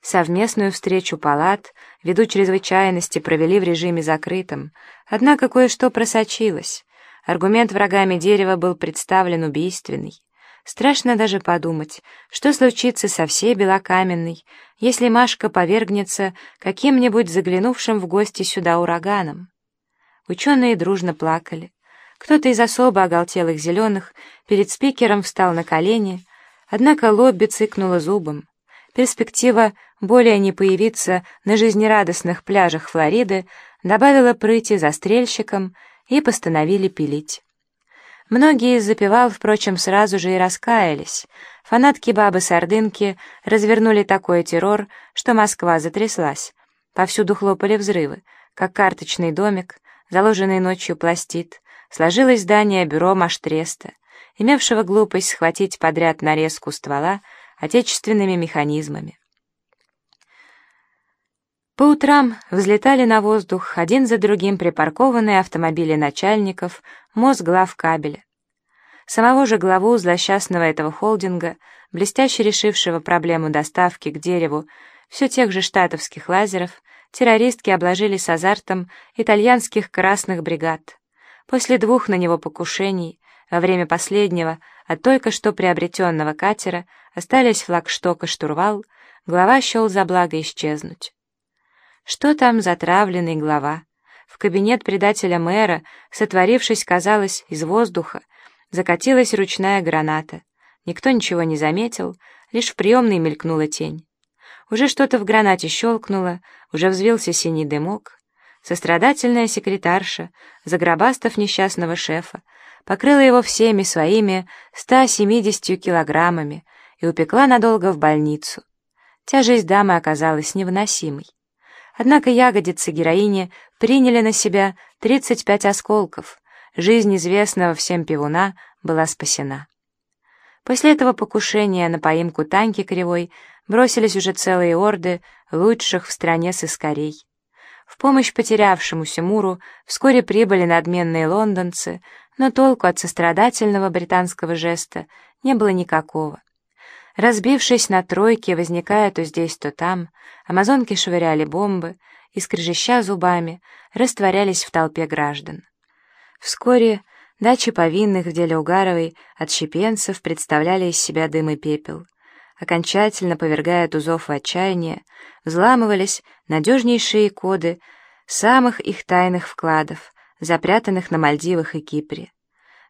Совместную встречу палат, ввиду чрезвычайности, провели в режиме закрытом. Однако кое-что просочилось. Аргумент врагами дерева был представлен убийственный. Страшно даже подумать, что случится со всей Белокаменной, если Машка повергнется каким-нибудь заглянувшим в гости сюда ураганом. Ученые дружно плакали. Кто-то из особо оголтелых зеленых перед спикером встал на колени, однако лобби цыкнула зубом. Перспектива более не появиться на жизнерадостных пляжах Флориды добавила прыти застрельщикам и постановили пилить. Многие из запевал, впрочем, сразу же и раскаялись. Фанатки бабы-сардынки развернули такой террор, что Москва затряслась. Повсюду хлопали взрывы, как карточный домик, заложенный ночью пластит, сложилось здание бюро Маштреста, имевшего глупость схватить подряд нарезку ствола отечественными механизмами. По утрам взлетали на воздух один за другим припаркованные автомобили начальников Мосглав кабеля. Самого же главу злосчастного этого холдинга, блестяще решившего проблему доставки к дереву все тех же штатовских лазеров, террористки обложили с азартом итальянских красных бригад. После двух на него покушений, во время последнего, от только что приобретенного катера, остались флагшток и штурвал, глава счел за благо исчезнуть. Что там затравленный глава? В кабинет предателя мэра, сотворившись, казалось, из воздуха, закатилась ручная граната. Никто ничего не заметил, лишь в приемной мелькнула тень. Уже что-то в гранате щелкнуло, уже взвился синий дымок. Сострадательная секретарша, загробастав несчастного шефа, покрыла его всеми своими 170 килограммами и упекла надолго в больницу. Тяжесть дамы оказалась невыносимой. Однако ягодицы героини приняли на себя 35 осколков. Жизнь известного всем пивуна была спасена. После этого покушения на поимку Таньки Кривой бросились уже целые орды лучших в стране сыскарей. В помощь потерявшемуся Муру вскоре прибыли надменные лондонцы, но толку от сострадательного британского жеста не было никакого. Разбившись на тройки, возникая то здесь, то там, амазонки швыряли бомбы и, скрежеща зубами, растворялись в толпе граждан. Вскоре дачи повинных в деле Угаровой отщепенцев представляли из себя дым и пепел. Окончательно повергая тузов в отчаяние, взламывались надежнейшие коды самых их тайных вкладов, запрятанных на Мальдивах и Кипре.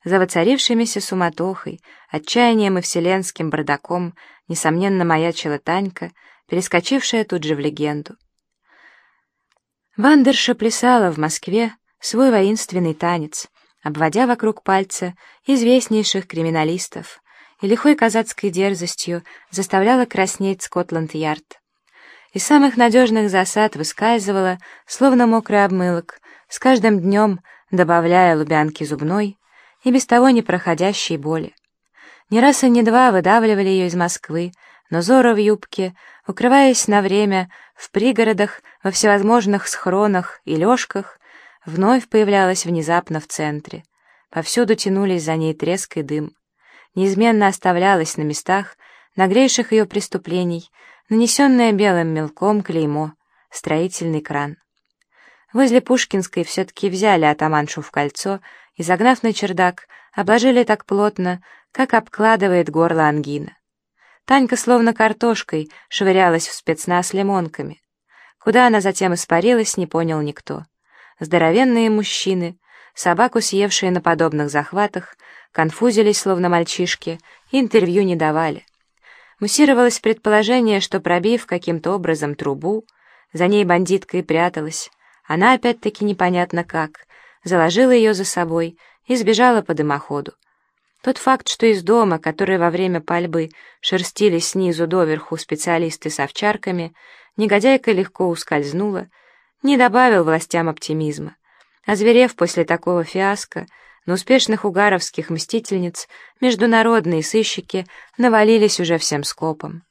За воцарившимися суматохой, отчаянием и вселенским бардаком, несомненно, маячила Танька, перескочившая тут же в легенду. Вандерша плясала в Москве свой воинственный танец, обводя вокруг пальца известнейших криминалистов, и лихой казацкой дерзостью заставляла краснеть Скотланд-Ярд. Из самых надежных засад выскальзывала, словно мокрый обмылок, с каждым днем добавляя лубянки зубной, и без того непроходящей боли. Не раз и не два выдавливали ее из Москвы, но Зора в юбке, укрываясь на время в пригородах, во всевозможных схронах и лёжках, вновь появлялась внезапно в центре. Повсюду тянулись за ней треск и дым. Неизменно оставлялась на местах, нагрейших ее преступлений, нанесенное белым мелком клеймо, строительный кран. Возле Пушкинской все-таки взяли атаманшу в кольцо и, загнав на чердак, обложили так плотно, как обкладывает горло ангина. Танька словно картошкой швырялась в спецназ лимонками. Куда она затем испарилась, не понял никто. Здоровенные мужчины, собаку съевшие на подобных захватах, конфузились, словно мальчишки, и интервью не давали. Муссировалось предположение, что, пробив каким-то образом трубу, за ней бандитка и пряталась, она опять-таки непонятно как, заложила ее за собой и сбежала по дымоходу. Тот факт, что из дома, который во время пальбы шерстили снизу доверху специалисты с овчарками, негодяйка легко ускользнула, не добавил властям оптимизма. Озверев после такого фиаско, на успешных угаровских мстительниц международные сыщики навалились уже всем скопом.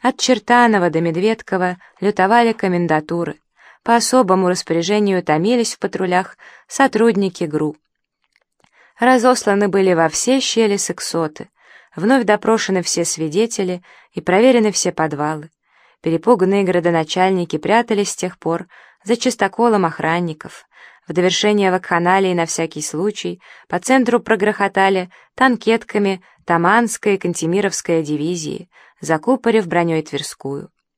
От Чертанова до Медведкова лютовали комендатуры — по особому распоряжению томились в патрулях сотрудники ГРУ. Разосланы были во все щели сексоты, вновь допрошены все свидетели и проверены все подвалы. Перепуганные городоначальники прятались с тех пор за чистоколом охранников. В довершение вакханалии на всякий случай по центру прогрохотали танкетками Таманская и Кантемировская дивизии, закупорив броней Тверскую.